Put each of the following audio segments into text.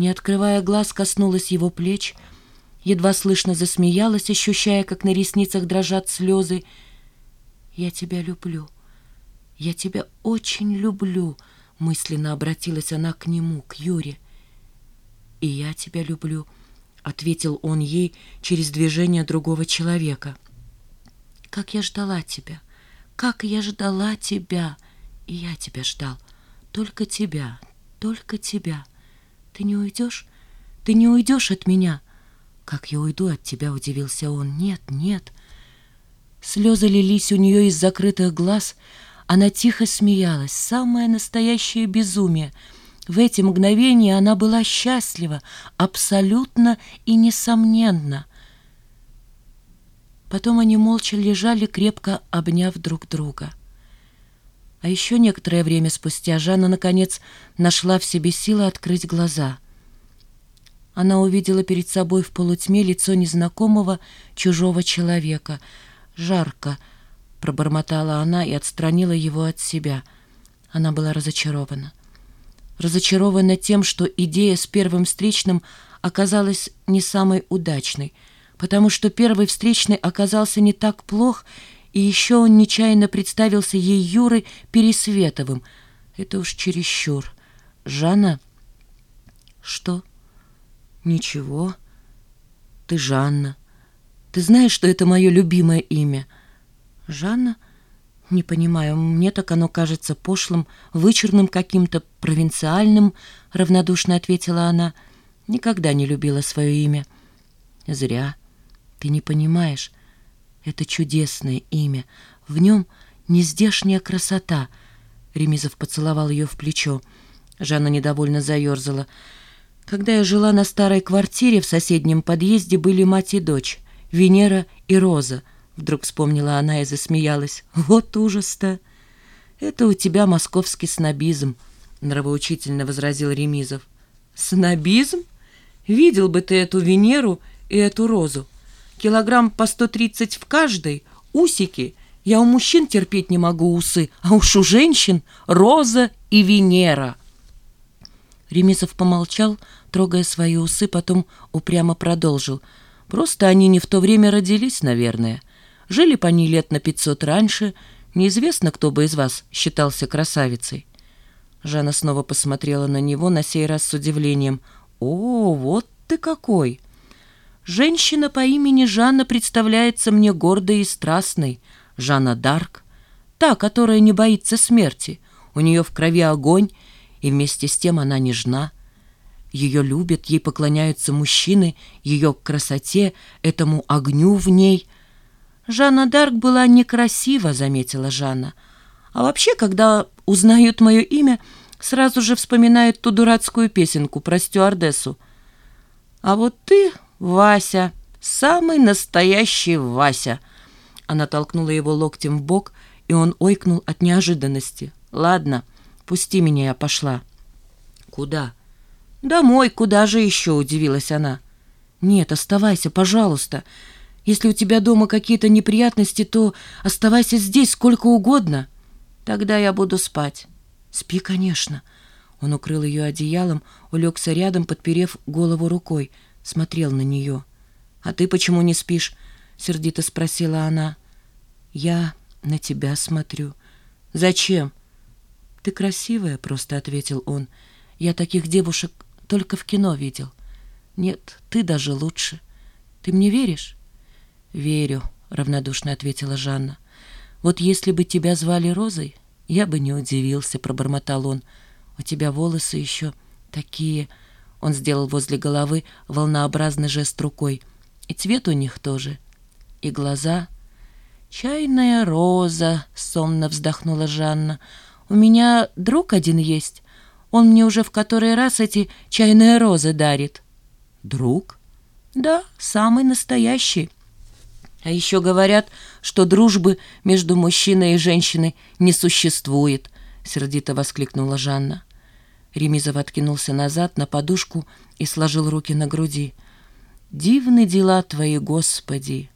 Не открывая глаз, коснулась его плеч, едва слышно засмеялась, ощущая, как на ресницах дрожат слезы. «Я тебя люблю, я тебя очень люблю», — мысленно обратилась она к нему, к Юре. «И я тебя люблю», — ответил он ей через движение другого человека. «Как я ждала тебя, как я ждала тебя, и я тебя ждал, только тебя, только тебя. Ты не уйдешь? Ты не уйдешь от меня?» «Как я уйду от тебя?» — удивился он. «Нет, нет». Слезы лились у нее из закрытых глаз. Она тихо смеялась. Самое настоящее безумие. В эти мгновения она была счастлива, абсолютно и несомненно. Потом они молча лежали, крепко обняв друг друга. А еще некоторое время спустя Жанна, наконец, нашла в себе силы открыть глаза — она увидела перед собой в полутьме лицо незнакомого чужого человека. «Жарко», — пробормотала она и отстранила его от себя. Она была разочарована. Разочарована тем, что идея с первым встречным оказалась не самой удачной, потому что первый встречный оказался не так плох, и еще он нечаянно представился ей Юрой Пересветовым. Это уж чересчур. «Жанна?» «Что?» «Ничего. Ты Жанна. Ты знаешь, что это мое любимое имя?» «Жанна?» «Не понимаю, мне так оно кажется пошлым, вычурным каким-то, провинциальным», — равнодушно ответила она. «Никогда не любила свое имя». «Зря. Ты не понимаешь. Это чудесное имя. В нем нездешняя красота». Ремизов поцеловал ее в плечо. Жанна недовольно заерзала. Когда я жила на старой квартире, в соседнем подъезде были мать и дочь, Венера и Роза. Вдруг вспомнила она и засмеялась. Вот ужас-то! Это у тебя московский снобизм, нравоучительно возразил Ремизов. Снобизм? Видел бы ты эту Венеру и эту Розу. Килограмм по сто тридцать в каждой, усики. Я у мужчин терпеть не могу усы, а уж у женщин Роза и Венера. Ремизов помолчал, трогая свои усы, потом упрямо продолжил. «Просто они не в то время родились, наверное. Жили по ней лет на пятьсот раньше. Неизвестно, кто бы из вас считался красавицей». Жанна снова посмотрела на него, на сей раз с удивлением. «О, вот ты какой!» «Женщина по имени Жанна представляется мне гордой и страстной. Жанна Дарк. Та, которая не боится смерти. У нее в крови огонь, и вместе с тем она нежна. Ее любят, ей поклоняются мужчины, ее красоте, этому огню в ней. Жанна Дарк была некрасива, заметила Жанна. А вообще, когда узнают мое имя, сразу же вспоминают ту дурацкую песенку про стюардессу. А вот ты, Вася, самый настоящий Вася. Она толкнула его локтем в бок, и он ойкнул от неожиданности. Ладно, пусти меня, я пошла. Куда? «Домой, куда же еще?» — удивилась она. «Нет, оставайся, пожалуйста. Если у тебя дома какие-то неприятности, то оставайся здесь сколько угодно. Тогда я буду спать». «Спи, конечно». Он укрыл ее одеялом, улегся рядом, подперев голову рукой, смотрел на нее. «А ты почему не спишь?» — сердито спросила она. «Я на тебя смотрю». «Зачем?» «Ты красивая», — просто ответил он. «Я таких девушек только в кино видел. Нет, ты даже лучше. Ты мне веришь? Верю, равнодушно ответила Жанна. Вот если бы тебя звали Розой, я бы не удивился, пробормотал он. У тебя волосы еще такие... Он сделал возле головы волнообразный жест рукой. И цвет у них тоже. И глаза... «Чайная роза», — сонно вздохнула Жанна. «У меня друг один есть. Он мне уже в который раз эти чайные розы дарит. Друг? Да, самый настоящий. А еще говорят, что дружбы между мужчиной и женщиной не существует, сердито воскликнула Жанна. Ремизов откинулся назад на подушку и сложил руки на груди. «Дивны дела твои, Господи!»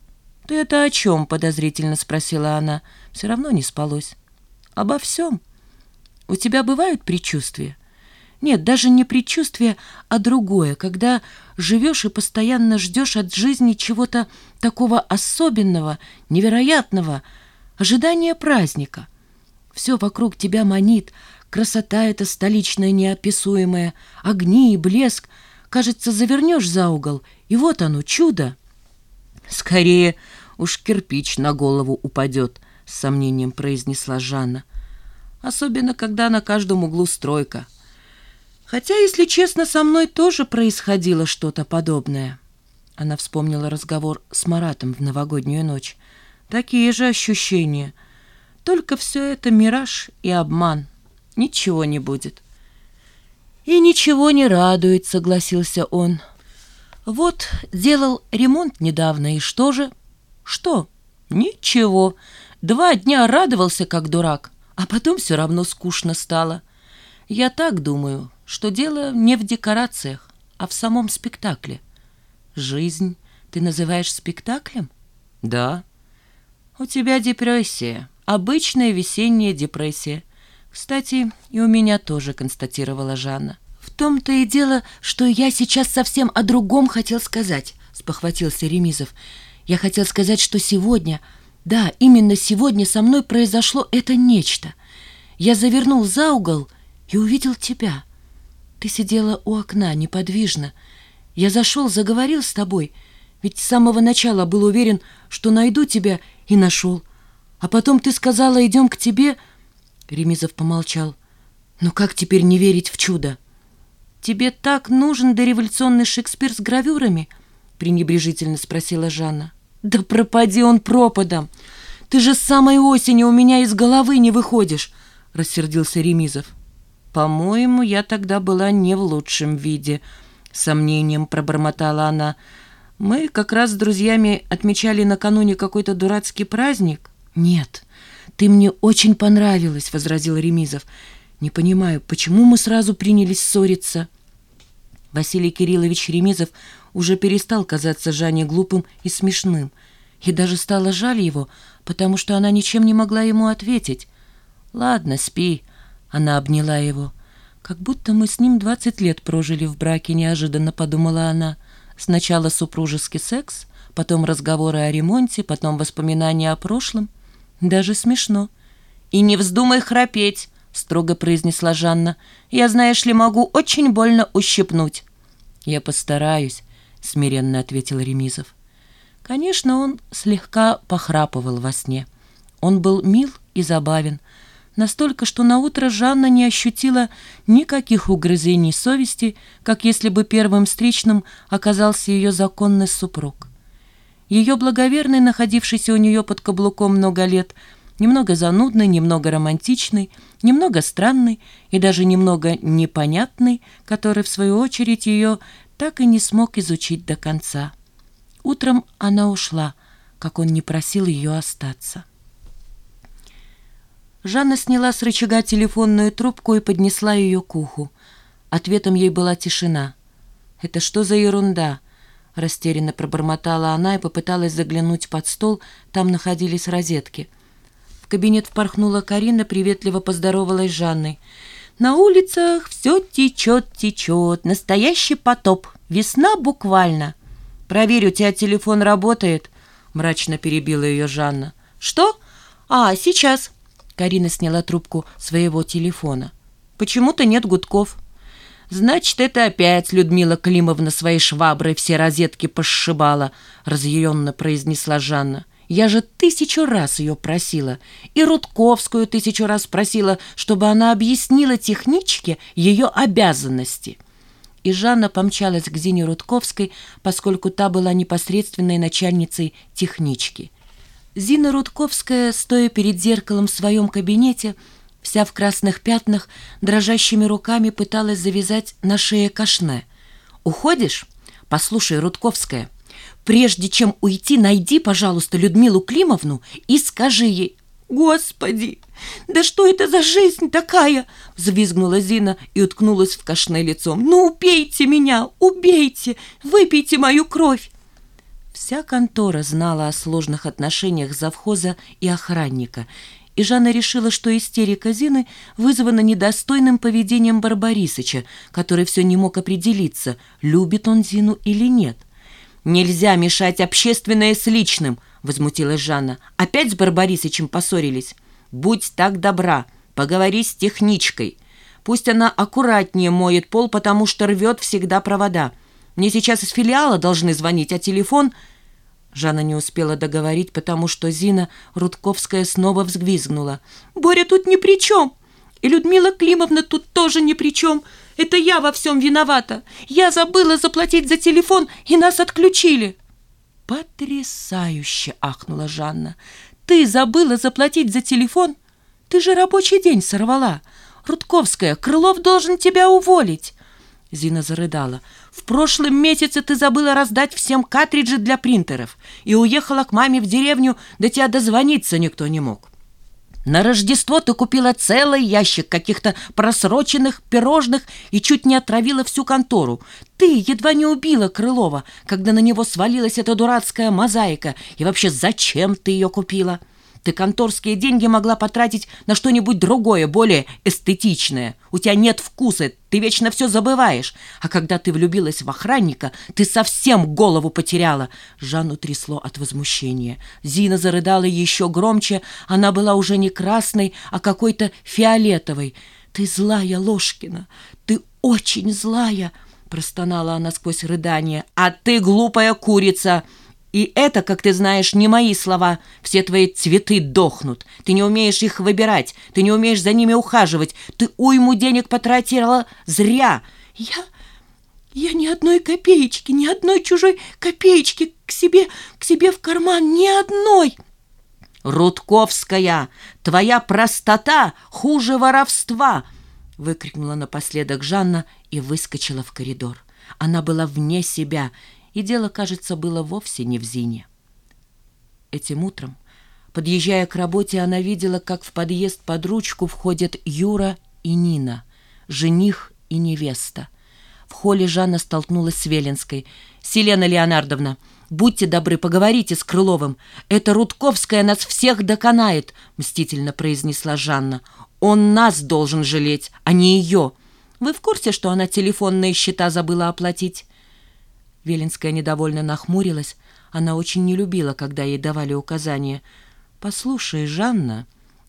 «Ты это о чем?» — подозрительно спросила она. «Все равно не спалось». «Обо всем. У тебя бывают предчувствия?» Нет, даже не предчувствие, а другое, когда живешь и постоянно ждешь от жизни чего-то такого особенного, невероятного, ожидание праздника. Все вокруг тебя манит, красота эта столичная неописуемая, огни и блеск. Кажется, завернешь за угол, и вот оно, чудо. Скорее уж кирпич на голову упадет, с сомнением произнесла Жанна. Особенно, когда на каждом углу стройка — Хотя, если честно, со мной тоже происходило что-то подобное. Она вспомнила разговор с Маратом в новогоднюю ночь. Такие же ощущения. Только все это мираж и обман. Ничего не будет. И ничего не радует, согласился он. Вот делал ремонт недавно, и что же? Что? Ничего. Два дня радовался, как дурак, а потом все равно скучно стало. Я так думаю, что дело не в декорациях, а в самом спектакле. Жизнь ты называешь спектаклем? Да. У тебя депрессия, обычная весенняя депрессия. Кстати, и у меня тоже, констатировала Жанна. В том-то и дело, что я сейчас совсем о другом хотел сказать, спохватился Ремизов. Я хотел сказать, что сегодня, да, именно сегодня со мной произошло это нечто. Я завернул за угол и увидел тебя — ты сидела у окна, неподвижно. Я зашел, заговорил с тобой, ведь с самого начала был уверен, что найду тебя, и нашел. А потом ты сказала, идем к тебе...» Ремизов помолчал. «Но как теперь не верить в чудо?» «Тебе так нужен дореволюционный Шекспир с гравюрами?» пренебрежительно спросила Жанна. «Да пропади он пропадом! Ты же с самой осени у меня из головы не выходишь!» рассердился Ремизов. «По-моему, я тогда была не в лучшем виде», — сомнением пробормотала она. «Мы как раз с друзьями отмечали накануне какой-то дурацкий праздник». «Нет, ты мне очень понравилась», — возразил Ремизов. «Не понимаю, почему мы сразу принялись ссориться?» Василий Кириллович Ремизов уже перестал казаться Жанне глупым и смешным, и даже стало жаль его, потому что она ничем не могла ему ответить. «Ладно, спи», она обняла его. «Как будто мы с ним двадцать лет прожили в браке», — неожиданно подумала она. «Сначала супружеский секс, потом разговоры о ремонте, потом воспоминания о прошлом. Даже смешно». «И не вздумай храпеть», — строго произнесла Жанна. «Я, знаешь ли, могу очень больно ущипнуть». «Я постараюсь», — смиренно ответил Ремизов. Конечно, он слегка похрапывал во сне. Он был мил и забавен, настолько, что наутро Жанна не ощутила никаких угрызений совести, как если бы первым встречным оказался ее законный супруг. Ее благоверный, находившийся у нее под каблуком много лет, немного занудный, немного романтичный, немного странный и даже немного непонятный, который, в свою очередь, ее так и не смог изучить до конца. Утром она ушла, как он не просил ее остаться. Жанна сняла с рычага телефонную трубку и поднесла ее к уху. Ответом ей была тишина. «Это что за ерунда?» Растерянно пробормотала она и попыталась заглянуть под стол, там находились розетки. В кабинет впорхнула Карина, приветливо поздоровалась с Жанной. «На улицах все течет, течет, настоящий потоп, весна буквально». «Проверь, у тебя телефон работает?» мрачно перебила ее Жанна. «Что? А, сейчас». Карина сняла трубку своего телефона. «Почему-то нет гудков». «Значит, это опять Людмила Климовна своей шваброй все розетки пошибала», — разъяренно произнесла Жанна. «Я же тысячу раз ее просила, и Рудковскую тысячу раз просила, чтобы она объяснила техничке ее обязанности». И Жанна помчалась к Зине Рудковской, поскольку та была непосредственной начальницей технички. Зина Рудковская, стоя перед зеркалом в своем кабинете, вся в красных пятнах, дрожащими руками пыталась завязать на шее кашне. «Уходишь? Послушай, Рудковская, прежде чем уйти, найди, пожалуйста, Людмилу Климовну и скажи ей...» «Господи, да что это за жизнь такая?» Взвизгнула Зина и уткнулась в кашне лицом. «Ну, убейте меня, убейте, выпейте мою кровь!» Вся контора знала о сложных отношениях завхоза и охранника, и Жанна решила, что истерика Зины вызвана недостойным поведением Барбарисыча, который все не мог определиться, любит он Зину или нет. «Нельзя мешать общественное с личным», — возмутилась Жанна. «Опять с Барбарисычем поссорились? Будь так добра, поговори с техничкой. Пусть она аккуратнее моет пол, потому что рвет всегда провода. Мне сейчас из филиала должны звонить, а телефон...» Жанна не успела договорить, потому что Зина Рудковская снова взвизгнула. «Боря тут ни при чем! И Людмила Климовна тут тоже ни при чем! Это я во всем виновата! Я забыла заплатить за телефон, и нас отключили!» «Потрясающе!» — ахнула Жанна. «Ты забыла заплатить за телефон? Ты же рабочий день сорвала! Рудковская, Крылов должен тебя уволить!» Зина зарыдала. «В прошлом месяце ты забыла раздать всем картриджи для принтеров и уехала к маме в деревню, до тебя дозвониться никто не мог. На Рождество ты купила целый ящик каких-то просроченных пирожных и чуть не отравила всю контору. Ты едва не убила Крылова, когда на него свалилась эта дурацкая мозаика. И вообще, зачем ты ее купила?» Ты конторские деньги могла потратить на что-нибудь другое, более эстетичное. У тебя нет вкуса, ты вечно все забываешь. А когда ты влюбилась в охранника, ты совсем голову потеряла. Жанну трясло от возмущения. Зина зарыдала еще громче. Она была уже не красной, а какой-то фиолетовой. «Ты злая, Ложкина, ты очень злая!» Простонала она сквозь рыдание. «А ты глупая курица!» И это, как ты знаешь, не мои слова. Все твои цветы дохнут. Ты не умеешь их выбирать. Ты не умеешь за ними ухаживать. Ты уйму денег потратила зря. Я... Я ни одной копеечки, ни одной чужой копеечки к себе, к себе в карман, ни одной. Рудковская, твоя простота хуже воровства, выкрикнула напоследок Жанна и выскочила в коридор. Она была вне себя и дело, кажется, было вовсе не в Зине. Этим утром, подъезжая к работе, она видела, как в подъезд под ручку входят Юра и Нина, жених и невеста. В холле Жанна столкнулась с Велинской. «Селена Леонардовна, будьте добры, поговорите с Крыловым. Это Рудковская нас всех доконает», — мстительно произнесла Жанна. «Он нас должен жалеть, а не ее. Вы в курсе, что она телефонные счета забыла оплатить?» Велинская недовольно нахмурилась. Она очень не любила, когда ей давали указания. «Послушай, Жанна,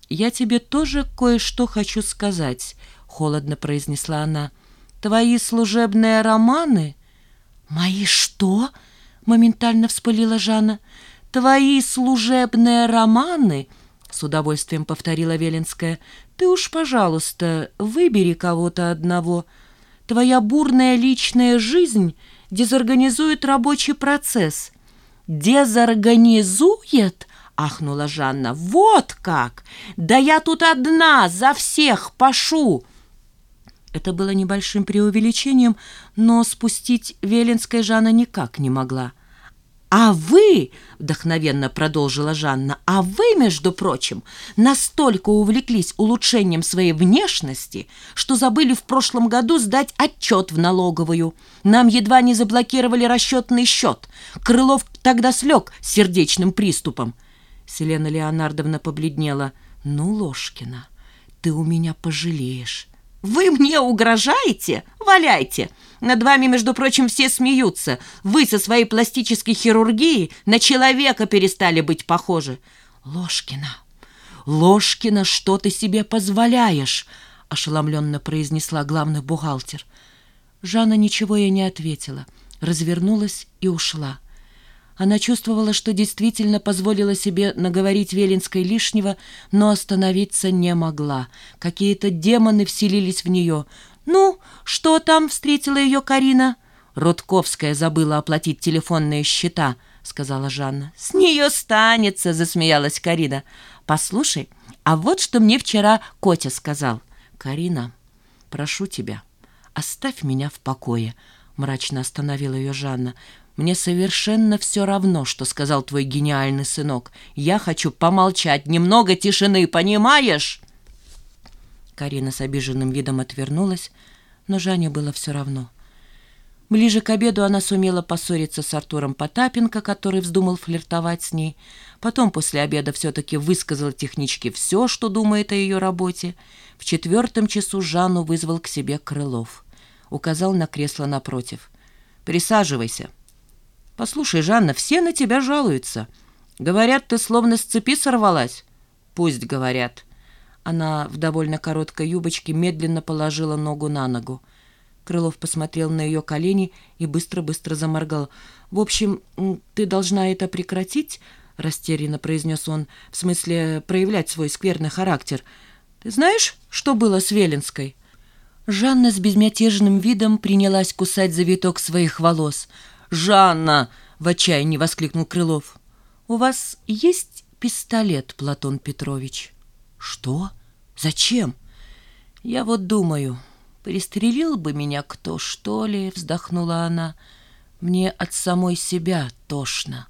я тебе тоже кое-что хочу сказать», — холодно произнесла она. «Твои служебные романы...» «Мои что?» — моментально вспылила Жанна. «Твои служебные романы...» — с удовольствием повторила Велинская. «Ты уж, пожалуйста, выбери кого-то одного. Твоя бурная личная жизнь дезорганизует рабочий процесс. «Дезорганизует?» — ахнула Жанна. «Вот как! Да я тут одна, за всех пашу!» Это было небольшим преувеличением, но спустить Велинская Жанна никак не могла. «А вы, — вдохновенно продолжила Жанна, — а вы, между прочим, настолько увлеклись улучшением своей внешности, что забыли в прошлом году сдать отчет в налоговую. Нам едва не заблокировали расчетный счет. Крылов тогда слег с сердечным приступом». Селена Леонардовна побледнела. «Ну, Ложкина, ты у меня пожалеешь». «Вы мне угрожаете? Валяйте! Над вами, между прочим, все смеются. Вы со своей пластической хирургией на человека перестали быть похожи». «Ложкина, Ложкина, что ты себе позволяешь?» ошеломленно произнесла главный бухгалтер. Жанна ничего ей не ответила, развернулась и ушла. Она чувствовала, что действительно позволила себе наговорить Велинской лишнего, но остановиться не могла. Какие-то демоны вселились в нее. «Ну, что там?» — встретила ее Карина. «Рудковская забыла оплатить телефонные счета», — сказала Жанна. «С нее станется», — засмеялась Карина. «Послушай, а вот что мне вчера Котя сказал». «Карина, прошу тебя, оставь меня в покое», — мрачно остановила ее Жанна. Мне совершенно все равно, что сказал твой гениальный сынок. Я хочу помолчать, немного тишины, понимаешь?» Карина с обиженным видом отвернулась, но Жанне было все равно. Ближе к обеду она сумела поссориться с Артуром Потапенко, который вздумал флиртовать с ней. Потом после обеда все-таки высказал техничке все, что думает о ее работе. В четвертом часу Жанну вызвал к себе Крылов. Указал на кресло напротив. «Присаживайся». «Послушай, Жанна, все на тебя жалуются. Говорят, ты словно с цепи сорвалась». «Пусть говорят». Она в довольно короткой юбочке медленно положила ногу на ногу. Крылов посмотрел на ее колени и быстро-быстро заморгал. «В общем, ты должна это прекратить?» — растерянно произнес он. «В смысле, проявлять свой скверный характер. Ты знаешь, что было с Велинской?» Жанна с безмятежным видом принялась кусать завиток своих волос. «Жанна!» — в отчаянии воскликнул Крылов. «У вас есть пистолет, Платон Петрович?» «Что? Зачем?» «Я вот думаю...» «Пристрелил бы меня кто, что ли?» — вздохнула она. «Мне от самой себя тошно».